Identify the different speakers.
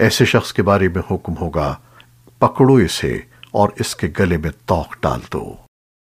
Speaker 1: ایسے شخص کے بارے میں حکم ہوگا، پکڑو اسے اور اس کے گلے میں توق ڈال دو۔